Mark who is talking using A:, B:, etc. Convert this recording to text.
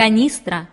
A: канистра.